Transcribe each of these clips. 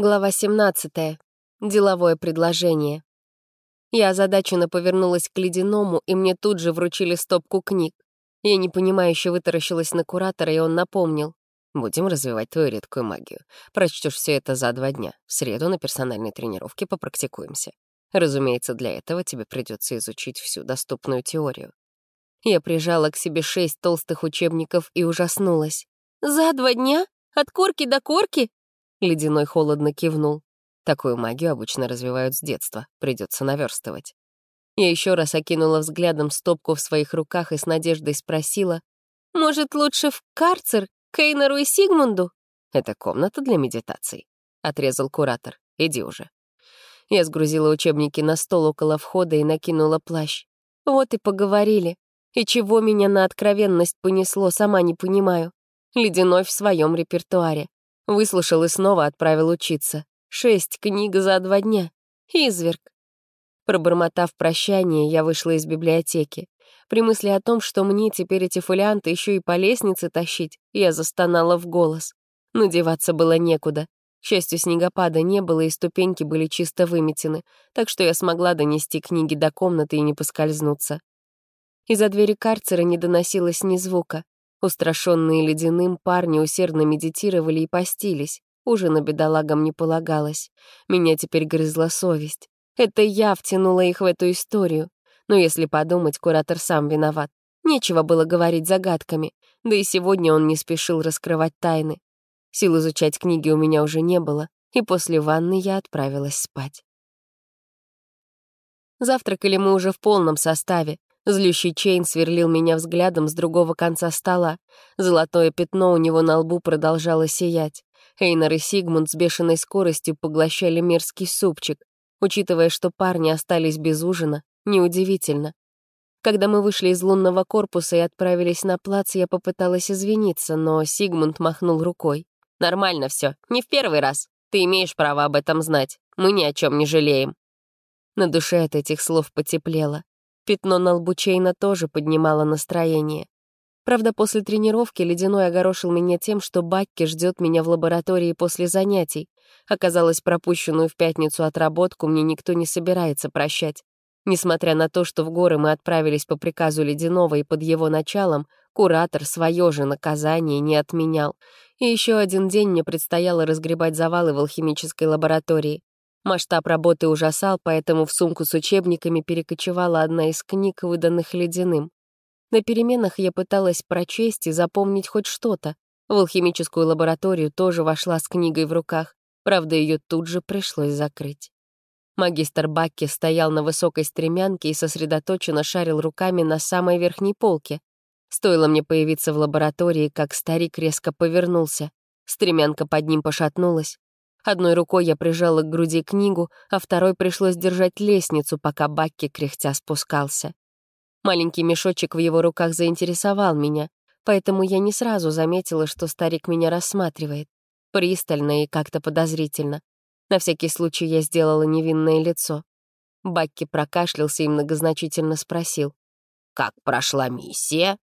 Глава 17. Деловое предложение. Я озадаченно повернулась к ледяному, и мне тут же вручили стопку книг. Я непонимающе вытаращилась на куратора, и он напомнил. «Будем развивать твою редкую магию. Прочтешь все это за два дня. В среду на персональной тренировке попрактикуемся. Разумеется, для этого тебе придется изучить всю доступную теорию». Я прижала к себе шесть толстых учебников и ужаснулась. «За два дня? От корки до корки?» Ледяной холодно кивнул. Такую магию обычно развивают с детства, придется наверстывать. Я еще раз окинула взглядом стопку в своих руках и с надеждой спросила, «Может, лучше в карцер, Кейнеру и Сигмунду?» «Это комната для медитаций», — отрезал куратор. «Иди уже». Я сгрузила учебники на стол около входа и накинула плащ. Вот и поговорили. И чего меня на откровенность понесло, сама не понимаю. Ледяной в своем репертуаре. Выслушал и снова отправил учиться. Шесть книг за два дня. Изверг. Пробормотав прощание, я вышла из библиотеки. При мысли о том, что мне теперь эти фолианты еще и по лестнице тащить, я застонала в голос. Но деваться было некуда. К счастью, снегопада не было, и ступеньки были чисто выметены, так что я смогла донести книги до комнаты и не поскользнуться. Из-за двери карцера не доносилось ни звука. Устрашенные ледяным парни усердно медитировали и постились. Ужина бедолагам не полагалось. Меня теперь грызла совесть. Это я втянула их в эту историю. Но если подумать, куратор сам виноват. Нечего было говорить загадками. Да и сегодня он не спешил раскрывать тайны. Сил изучать книги у меня уже не было, и после ванны я отправилась спать. Завтракали мы уже в полном составе. Злющий Чейн сверлил меня взглядом с другого конца стола. Золотое пятно у него на лбу продолжало сиять. Эйнар и Сигмунд с бешеной скоростью поглощали мерзкий супчик. Учитывая, что парни остались без ужина, неудивительно. Когда мы вышли из лунного корпуса и отправились на плац, я попыталась извиниться, но Сигмунд махнул рукой. «Нормально все, не в первый раз. Ты имеешь право об этом знать. Мы ни о чем не жалеем». На душе от этих слов потеплело. Пятно на лбу Чейна тоже поднимало настроение. Правда, после тренировки Ледяной огорошил меня тем, что Бакки ждет меня в лаборатории после занятий. Оказалось, пропущенную в пятницу отработку мне никто не собирается прощать. Несмотря на то, что в горы мы отправились по приказу Ледяного и под его началом, куратор свое же наказание не отменял. И еще один день мне предстояло разгребать завалы в алхимической лаборатории. Масштаб работы ужасал, поэтому в сумку с учебниками перекочевала одна из книг, выданных ледяным. На переменах я пыталась прочесть и запомнить хоть что-то. В алхимическую лабораторию тоже вошла с книгой в руках, правда, ее тут же пришлось закрыть. Магистр Бакки стоял на высокой стремянке и сосредоточенно шарил руками на самой верхней полке. Стоило мне появиться в лаборатории, как старик резко повернулся. Стремянка под ним пошатнулась. Одной рукой я прижала к груди книгу, а второй пришлось держать лестницу, пока Бакки кряхтя спускался. Маленький мешочек в его руках заинтересовал меня, поэтому я не сразу заметила, что старик меня рассматривает. Пристально и как-то подозрительно. На всякий случай я сделала невинное лицо. Бакки прокашлялся и многозначительно спросил. «Как прошла миссия?»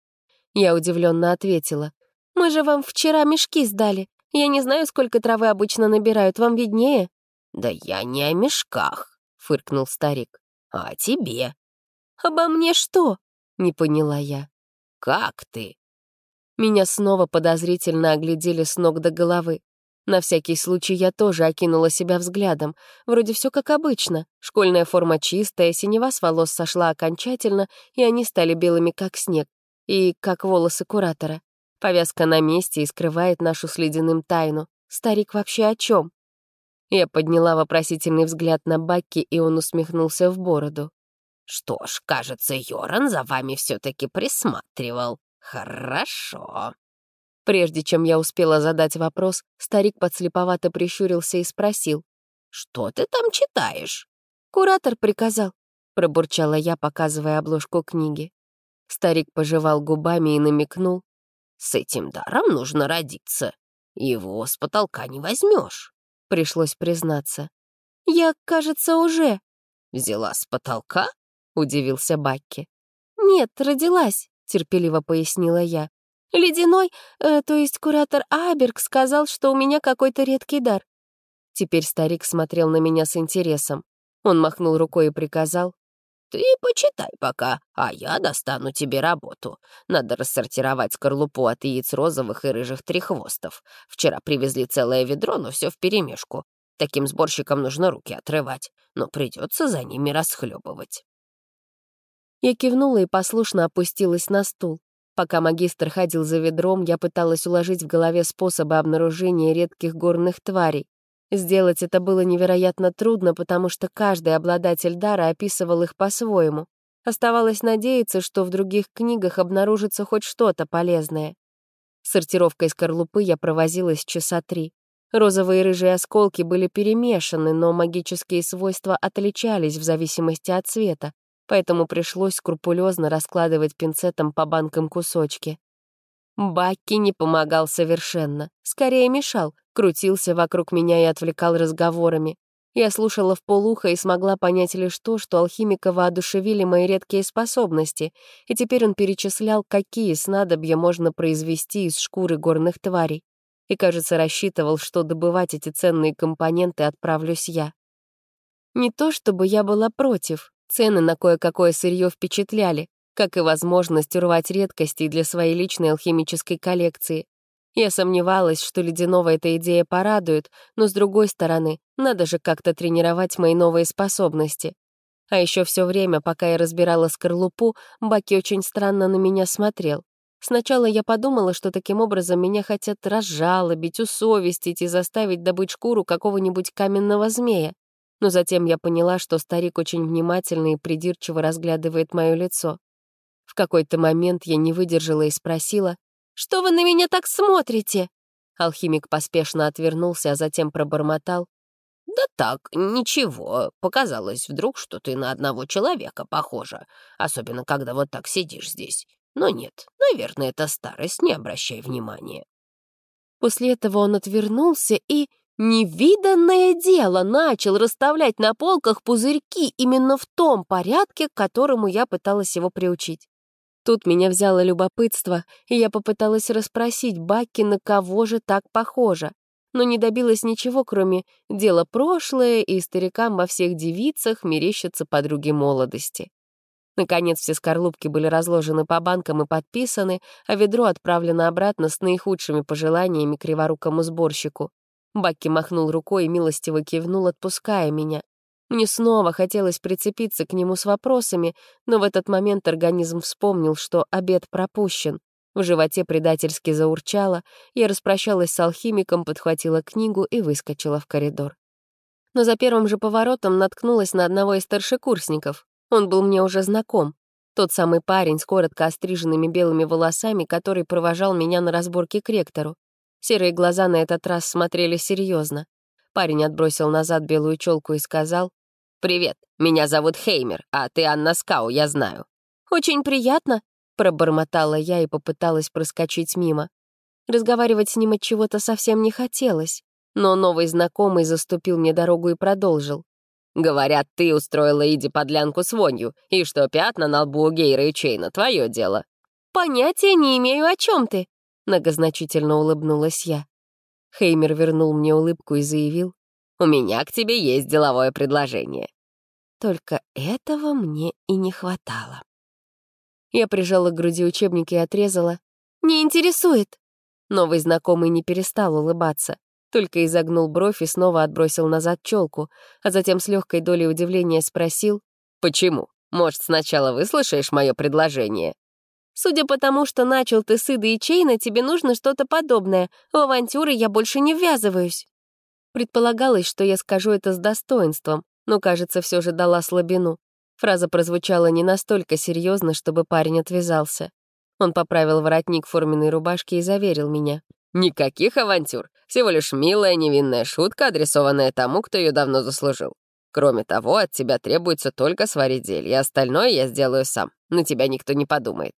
Я удивленно ответила. «Мы же вам вчера мешки сдали. Я не знаю, сколько травы обычно набирают, вам виднее». «Да я не о мешках», — фыркнул старик, — «а о тебе». «Обо мне что?» — не поняла я. «Как ты?» Меня снова подозрительно оглядели с ног до головы. На всякий случай я тоже окинула себя взглядом. Вроде все как обычно. Школьная форма чистая, синева с волос сошла окончательно, и они стали белыми, как снег. И как волосы куратора. Повязка на месте и скрывает нашу с ледяным тайну. Старик вообще о чем? Я подняла вопросительный взгляд на Бакки, и он усмехнулся в бороду. «Что ж, кажется, Йоран за вами все-таки присматривал. Хорошо». Прежде чем я успела задать вопрос, старик подслеповато прищурился и спросил. «Что ты там читаешь?» «Куратор приказал», — пробурчала я, показывая обложку книги. Старик пожевал губами и намекнул, с этим даром нужно родиться. Его с потолка не возьмешь. Пришлось признаться. «Я, кажется, уже...» «Взяла с потолка?» — удивился Бакки. «Нет, родилась», — терпеливо пояснила я. «Ледяной, э, то есть куратор Аберг, сказал, что у меня какой-то редкий дар. Теперь старик смотрел на меня с интересом. Он махнул рукой и приказал. «Ты почитай пока, а я достану тебе работу. Надо рассортировать скорлупу от яиц розовых и рыжих треххвостов. Вчера привезли целое ведро, но все вперемешку. Таким сборщикам нужно руки отрывать, но придется за ними расхлебывать. Я кивнула и послушно опустилась на стул. Пока магистр ходил за ведром, я пыталась уложить в голове способы обнаружения редких горных тварей. Сделать это было невероятно трудно, потому что каждый обладатель дара описывал их по-своему. Оставалось надеяться, что в других книгах обнаружится хоть что-то полезное. Сортировкой скорлупы я провозилась часа три. Розовые и рыжие осколки были перемешаны, но магические свойства отличались в зависимости от цвета, поэтому пришлось скрупулезно раскладывать пинцетом по банкам кусочки. Бакки не помогал совершенно, скорее мешал, крутился вокруг меня и отвлекал разговорами. Я слушала в полухо и смогла понять лишь то, что алхимика воодушевили мои редкие способности, и теперь он перечислял, какие снадобья можно произвести из шкуры горных тварей. И, кажется, рассчитывал, что добывать эти ценные компоненты отправлюсь я. Не то чтобы я была против, цены на кое-какое сырье впечатляли, как и возможность урвать редкостей для своей личной алхимической коллекции. Я сомневалась, что Ледянова эта идея порадует, но, с другой стороны, надо же как-то тренировать мои новые способности. А еще все время, пока я разбирала скорлупу, Баки очень странно на меня смотрел. Сначала я подумала, что таким образом меня хотят разжалобить, усовестить и заставить добыть шкуру какого-нибудь каменного змея. Но затем я поняла, что старик очень внимательно и придирчиво разглядывает мое лицо. В какой-то момент я не выдержала и спросила, «Что вы на меня так смотрите?» Алхимик поспешно отвернулся, а затем пробормотал. «Да так, ничего. Показалось вдруг, что ты на одного человека похожа, особенно когда вот так сидишь здесь. Но нет, наверное, это старость, не обращай внимания». После этого он отвернулся и, невиданное дело, начал расставлять на полках пузырьки именно в том порядке, к которому я пыталась его приучить. Тут меня взяло любопытство, и я попыталась расспросить Бакки, на кого же так похоже, но не добилась ничего, кроме дела прошлое и старикам во всех девицах мерещатся подруги молодости. Наконец все скорлупки были разложены по банкам и подписаны, а ведро отправлено обратно с наихудшими пожеланиями криворукому сборщику. Бакки махнул рукой и милостиво кивнул, отпуская меня. Мне снова хотелось прицепиться к нему с вопросами, но в этот момент организм вспомнил, что обед пропущен. В животе предательски заурчало, я распрощалась с алхимиком, подхватила книгу и выскочила в коридор. Но за первым же поворотом наткнулась на одного из старшекурсников. Он был мне уже знаком. Тот самый парень с коротко остриженными белыми волосами, который провожал меня на разборке к ректору. Серые глаза на этот раз смотрели серьезно. Парень отбросил назад белую челку и сказал, «Привет, меня зовут Хеймер, а ты Анна Скау, я знаю». «Очень приятно», — пробормотала я и попыталась проскочить мимо. Разговаривать с ним от чего-то совсем не хотелось, но новый знакомый заступил мне дорогу и продолжил. «Говорят, ты устроила Иди подлянку с вонью, и что пятна на лбу у Гейра и Чейна — твое дело». «Понятия не имею, о чем ты», — многозначительно улыбнулась я. Хеймер вернул мне улыбку и заявил, у меня к тебе есть деловое предложение». Только этого мне и не хватало. Я прижала к груди учебник и отрезала. «Не интересует!» Новый знакомый не перестал улыбаться, только изогнул бровь и снова отбросил назад челку, а затем с легкой долей удивления спросил «Почему? Может, сначала выслушаешь мое предложение?» «Судя по тому, что начал ты с Иды и Чейна, тебе нужно что-то подобное. В авантюры я больше не ввязываюсь». Предполагалось, что я скажу это с достоинством, но, кажется, все же дала слабину. Фраза прозвучала не настолько серьезно, чтобы парень отвязался. Он поправил воротник форменной рубашки и заверил меня. «Никаких авантюр. Всего лишь милая невинная шутка, адресованная тому, кто ее давно заслужил. Кроме того, от тебя требуется только сварить зелье, остальное я сделаю сам. На тебя никто не подумает».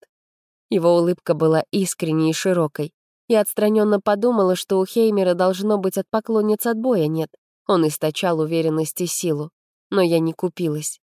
Его улыбка была искренней и широкой. Я отстраненно подумала, что у Хеймера должно быть от поклонниц отбоя нет. Он источал уверенность и силу. Но я не купилась.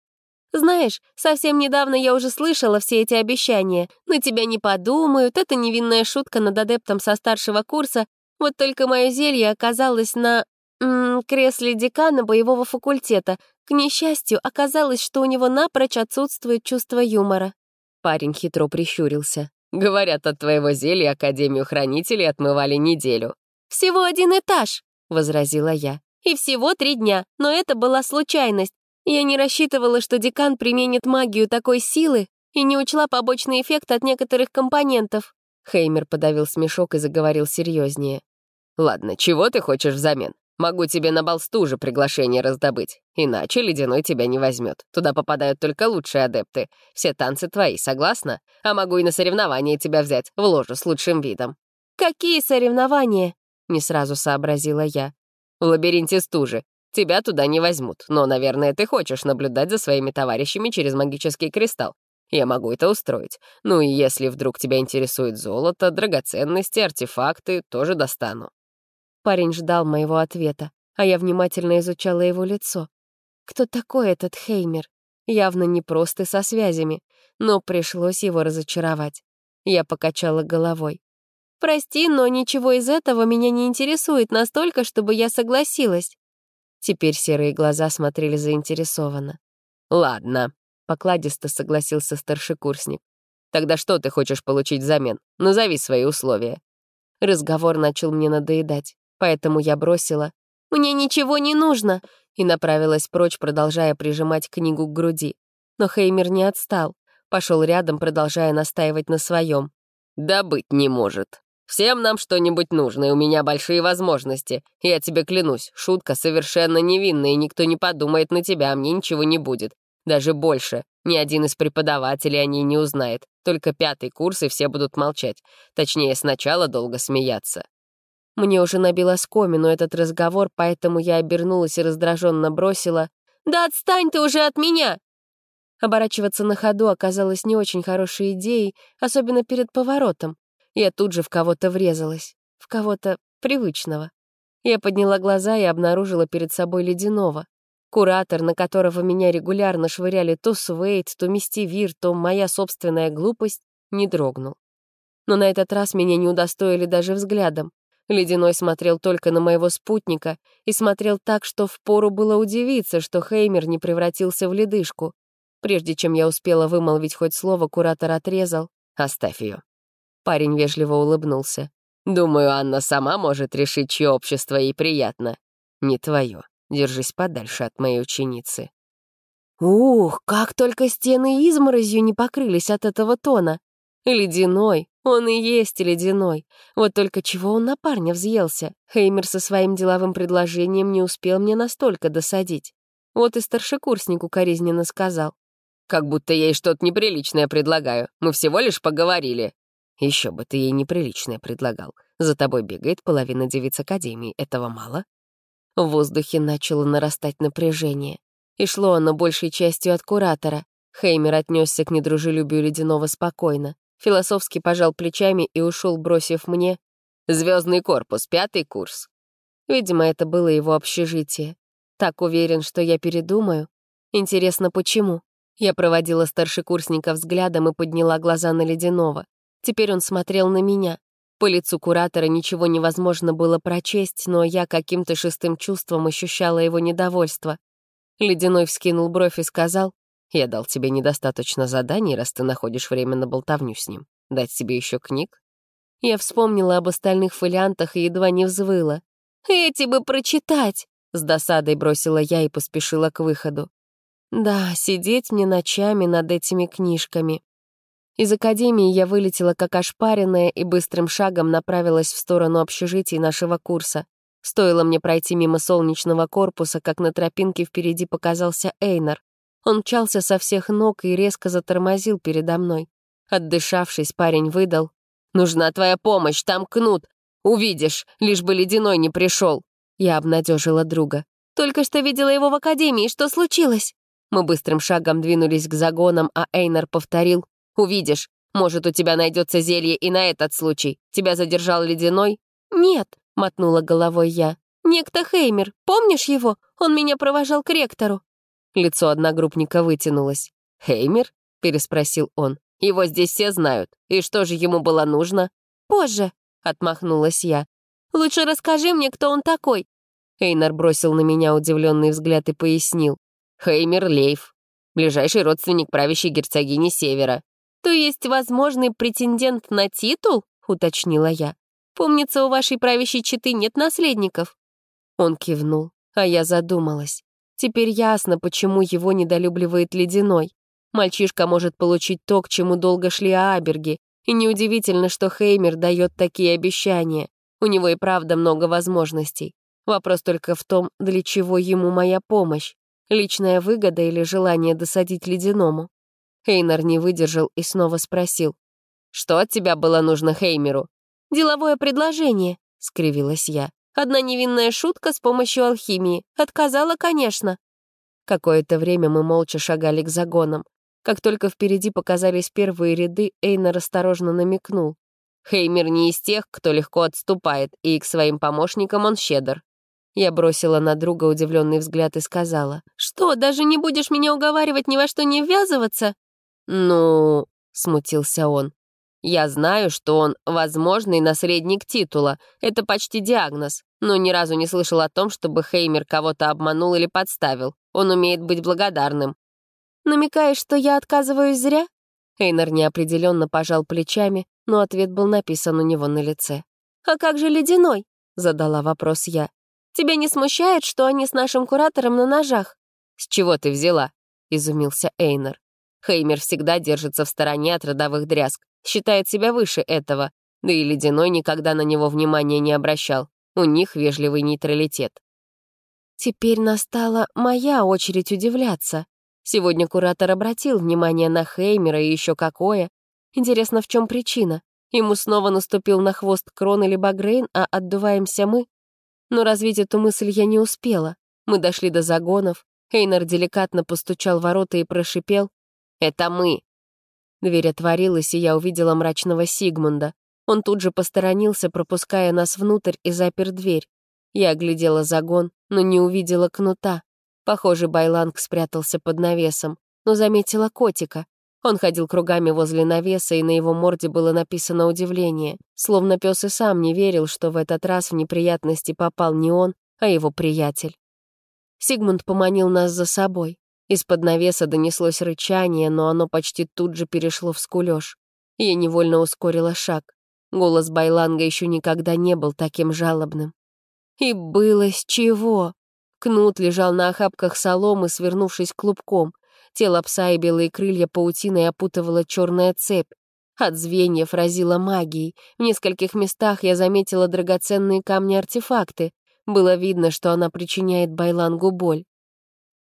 «Знаешь, совсем недавно я уже слышала все эти обещания. На тебя не подумают, это невинная шутка над адептом со старшего курса. Вот только мое зелье оказалось на... м -м, кресле декана боевого факультета. К несчастью, оказалось, что у него напрочь отсутствует чувство юмора. Парень хитро прищурился. «Говорят, от твоего зелья Академию Хранителей отмывали неделю». «Всего один этаж», — возразила я. «И всего три дня, но это была случайность. Я не рассчитывала, что декан применит магию такой силы и не учла побочный эффект от некоторых компонентов». Хеймер подавил смешок и заговорил серьезнее. «Ладно, чего ты хочешь взамен? Могу тебе на балсту же приглашение раздобыть. Иначе ледяной тебя не возьмет. Туда попадают только лучшие адепты. Все танцы твои, согласна? А могу и на соревнования тебя взять, в ложу с лучшим видом». «Какие соревнования?» — не сразу сообразила я. «В лабиринте стужи. Тебя туда не возьмут, но, наверное, ты хочешь наблюдать за своими товарищами через магический кристалл. Я могу это устроить. Ну и если вдруг тебя интересует золото, драгоценности, артефакты, тоже достану. Парень ждал моего ответа, а я внимательно изучала его лицо. Кто такой этот Хеймер? Явно не просто со связями, но пришлось его разочаровать. Я покачала головой. «Прости, но ничего из этого меня не интересует настолько, чтобы я согласилась». Теперь серые глаза смотрели заинтересованно. «Ладно», — покладисто согласился старшекурсник. «Тогда что ты хочешь получить взамен? Назови свои условия». Разговор начал мне надоедать поэтому я бросила «Мне ничего не нужно!» и направилась прочь, продолжая прижимать книгу к груди. Но Хеймер не отстал, пошел рядом, продолжая настаивать на своем. «Да быть не может. Всем нам что-нибудь нужно, и у меня большие возможности. Я тебе клянусь, шутка совершенно невинная, и никто не подумает на тебя, а мне ничего не будет. Даже больше. Ни один из преподавателей о ней не узнает. Только пятый курс, и все будут молчать. Точнее, сначала долго смеяться. Мне уже набило скомину этот разговор, поэтому я обернулась и раздраженно бросила «Да отстань ты уже от меня!» Оборачиваться на ходу оказалось не очень хорошей идеей, особенно перед поворотом. Я тут же в кого-то врезалась, в кого-то привычного. Я подняла глаза и обнаружила перед собой ледяного. Куратор, на которого меня регулярно швыряли то Свейт, то Мистивир, то моя собственная глупость, не дрогнул. Но на этот раз меня не удостоили даже взглядом. Ледяной смотрел только на моего спутника и смотрел так, что впору было удивиться, что Хеймер не превратился в ледышку. Прежде чем я успела вымолвить хоть слово, куратор отрезал. «Оставь ее». Парень вежливо улыбнулся. «Думаю, Анна сама может решить, чье общество ей приятно. Не твое. Держись подальше от моей ученицы». Ух, как только стены изморозью не покрылись от этого тона. Ледяной, он и есть ледяной. Вот только чего он на парня взъелся? Хеймер со своим деловым предложением не успел мне настолько досадить. Вот и старшекурснику коризненно сказал. «Как будто я ей что-то неприличное предлагаю. Мы всего лишь поговорили». Еще бы ты ей неприличное предлагал. За тобой бегает половина девиц Академии. Этого мало?» В воздухе начало нарастать напряжение. И шло оно большей частью от куратора. Хеймер отнесся к недружелюбию ледяного спокойно философски пожал плечами и ушел, бросив мне «Звездный корпус, пятый курс». Видимо, это было его общежитие. Так уверен, что я передумаю. Интересно, почему? Я проводила старшекурсника взглядом и подняла глаза на Ледяного. Теперь он смотрел на меня. По лицу куратора ничего невозможно было прочесть, но я каким-то шестым чувством ощущала его недовольство. Ледяной вскинул бровь и сказал, я дал тебе недостаточно заданий, раз ты находишь время на болтовню с ним. Дать тебе еще книг?» Я вспомнила об остальных фолиантах и едва не взвыла. «Эти бы прочитать!» — с досадой бросила я и поспешила к выходу. «Да, сидеть мне ночами над этими книжками». Из академии я вылетела как ошпаренная и быстрым шагом направилась в сторону общежитий нашего курса. Стоило мне пройти мимо солнечного корпуса, как на тропинке впереди показался Эйнар. Он мчался со всех ног и резко затормозил передо мной. Отдышавшись, парень выдал. «Нужна твоя помощь, там кнут. Увидишь, лишь бы ледяной не пришел. Я обнадежила друга. «Только что видела его в академии, что случилось?» Мы быстрым шагом двинулись к загонам, а Эйнар повторил. «Увидишь, может, у тебя найдется зелье и на этот случай. Тебя задержал ледяной?» «Нет», — мотнула головой я. «Некто Хеймер, помнишь его? Он меня провожал к ректору». Лицо одногруппника вытянулось. «Хеймер?» — переспросил он. «Его здесь все знают. И что же ему было нужно?» «Позже», — отмахнулась я. «Лучше расскажи мне, кто он такой. Эйнар бросил на меня удивленный взгляд и пояснил. Хеймер Лейф, ближайший родственник правящей герцогини Севера. То есть возможный претендент на титул? Уточнила я. Помнится, у вашей правящей четы нет наследников. Он кивнул, а я задумалась. Теперь ясно, почему его недолюбливает Ледяной. Мальчишка может получить то, к чему долго шли Аберги, и неудивительно, что Хеймер дает такие обещания. У него и правда много возможностей. Вопрос только в том, для чего ему моя помощь. Личная выгода или желание досадить Ледяному? Хейнер не выдержал и снова спросил. «Что от тебя было нужно Хеймеру?» «Деловое предложение», — скривилась я. Одна невинная шутка с помощью алхимии. Отказала, конечно. Какое-то время мы молча шагали к загонам. Как только впереди показались первые ряды, Эйнар осторожно намекнул. Хеймер не из тех, кто легко отступает, и к своим помощникам он щедр. Я бросила на друга удивленный взгляд и сказала. «Что, даже не будешь меня уговаривать ни во что не ввязываться?» «Ну...» — смутился он. «Я знаю, что он возможный наследник титула. Это почти диагноз но ни разу не слышал о том, чтобы Хеймер кого-то обманул или подставил. Он умеет быть благодарным. «Намекаешь, что я отказываюсь зря?» Хейнер неопределенно пожал плечами, но ответ был написан у него на лице. «А как же ледяной?» — задала вопрос я. «Тебя не смущает, что они с нашим куратором на ножах?» «С чего ты взяла?» — изумился Эйнер. Хеймер всегда держится в стороне от родовых дрязг, считает себя выше этого, да и Ледяной никогда на него внимания не обращал. У них вежливый нейтралитет. Теперь настала моя очередь удивляться. Сегодня куратор обратил внимание на Хеймера и еще какое. Интересно, в чем причина? Ему снова наступил на хвост Крон или Багрейн, а отдуваемся мы? Но развить эту мысль я не успела. Мы дошли до загонов. Хейнер деликатно постучал ворота и прошипел. «Это мы!» Дверь отворилась, и я увидела мрачного Сигмунда. Он тут же посторонился, пропуская нас внутрь и запер дверь. Я оглядела загон, но не увидела кнута. Похоже, Байланг спрятался под навесом, но заметила котика. Он ходил кругами возле навеса, и на его морде было написано удивление, словно пес и сам не верил, что в этот раз в неприятности попал не он, а его приятель. Сигмунд поманил нас за собой. Из-под навеса донеслось рычание, но оно почти тут же перешло в скулёж. Я невольно ускорила шаг. Голос Байланга еще никогда не был таким жалобным. И было с чего. Кнут лежал на охапках соломы, свернувшись клубком. Тело пса и белые крылья паутиной опутывала черная цепь. От звеньев разила магией. В нескольких местах я заметила драгоценные камни-артефакты. Было видно, что она причиняет Байлангу боль.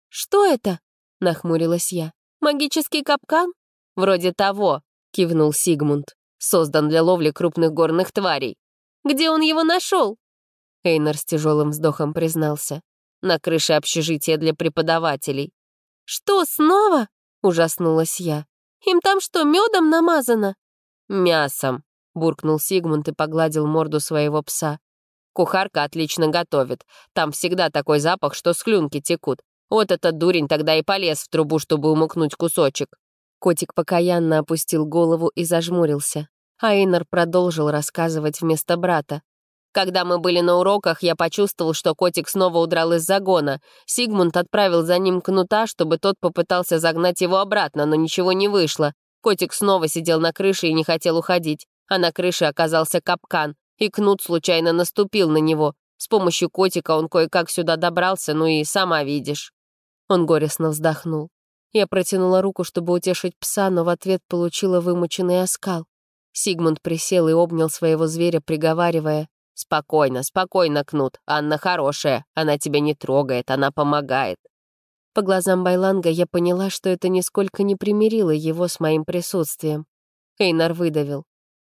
«Что это?» — нахмурилась я. «Магический капкан?» «Вроде того», — кивнул Сигмунд создан для ловли крупных горных тварей. Где он его нашел? Эйнар с тяжелым вздохом признался. На крыше общежития для преподавателей. «Что, снова?» — ужаснулась я. «Им там что, медом намазано?» «Мясом», — буркнул Сигмунд и погладил морду своего пса. «Кухарка отлично готовит. Там всегда такой запах, что слюнки текут. Вот этот дурень тогда и полез в трубу, чтобы умыкнуть кусочек». Котик покаянно опустил голову и зажмурился. Айнер продолжил рассказывать вместо брата. Когда мы были на уроках, я почувствовал, что котик снова удрал из загона. Сигмунд отправил за ним кнута, чтобы тот попытался загнать его обратно, но ничего не вышло. Котик снова сидел на крыше и не хотел уходить. А на крыше оказался капкан, и кнут случайно наступил на него. С помощью котика он кое-как сюда добрался, ну и сама видишь. Он горестно вздохнул. Я протянула руку, чтобы утешить пса, но в ответ получила вымученный оскал. Сигмунд присел и обнял своего зверя, приговаривая. «Спокойно, спокойно, Кнут. Анна хорошая. Она тебя не трогает, она помогает». По глазам Байланга я поняла, что это нисколько не примирило его с моим присутствием. Эйнар выдавил.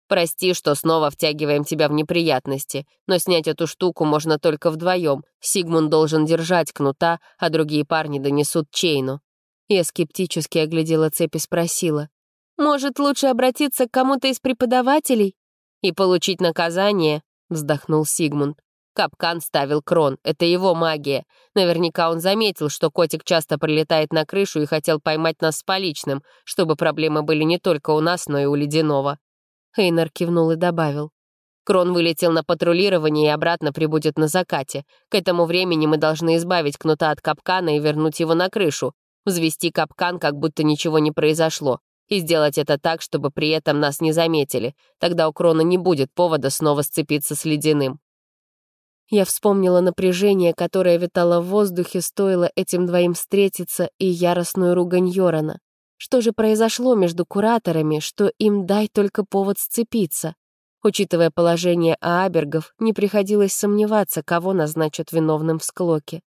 «Прости, что снова втягиваем тебя в неприятности, но снять эту штуку можно только вдвоем. Сигмунд должен держать кнута, а другие парни донесут Чейну». Я скептически оглядела цепь и спросила. Может, лучше обратиться к кому-то из преподавателей?» «И получить наказание», — вздохнул Сигмунд. Капкан ставил крон, это его магия. Наверняка он заметил, что котик часто прилетает на крышу и хотел поймать нас с поличным, чтобы проблемы были не только у нас, но и у Ледяного. Хейнер кивнул и добавил. Крон вылетел на патрулирование и обратно прибудет на закате. К этому времени мы должны избавить кнута от капкана и вернуть его на крышу. Взвести капкан, как будто ничего не произошло. И сделать это так, чтобы при этом нас не заметили. Тогда у Крона не будет повода снова сцепиться с ледяным. Я вспомнила напряжение, которое витало в воздухе, стоило этим двоим встретиться, и яростную ругань Йорана. Что же произошло между кураторами, что им дай только повод сцепиться? Учитывая положение Аабергов, не приходилось сомневаться, кого назначат виновным в склоке.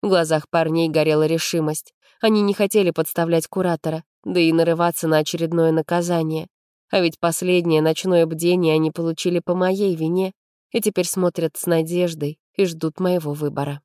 В глазах парней горела решимость. Они не хотели подставлять куратора, да и нарываться на очередное наказание. А ведь последнее ночное бдение они получили по моей вине, и теперь смотрят с надеждой и ждут моего выбора.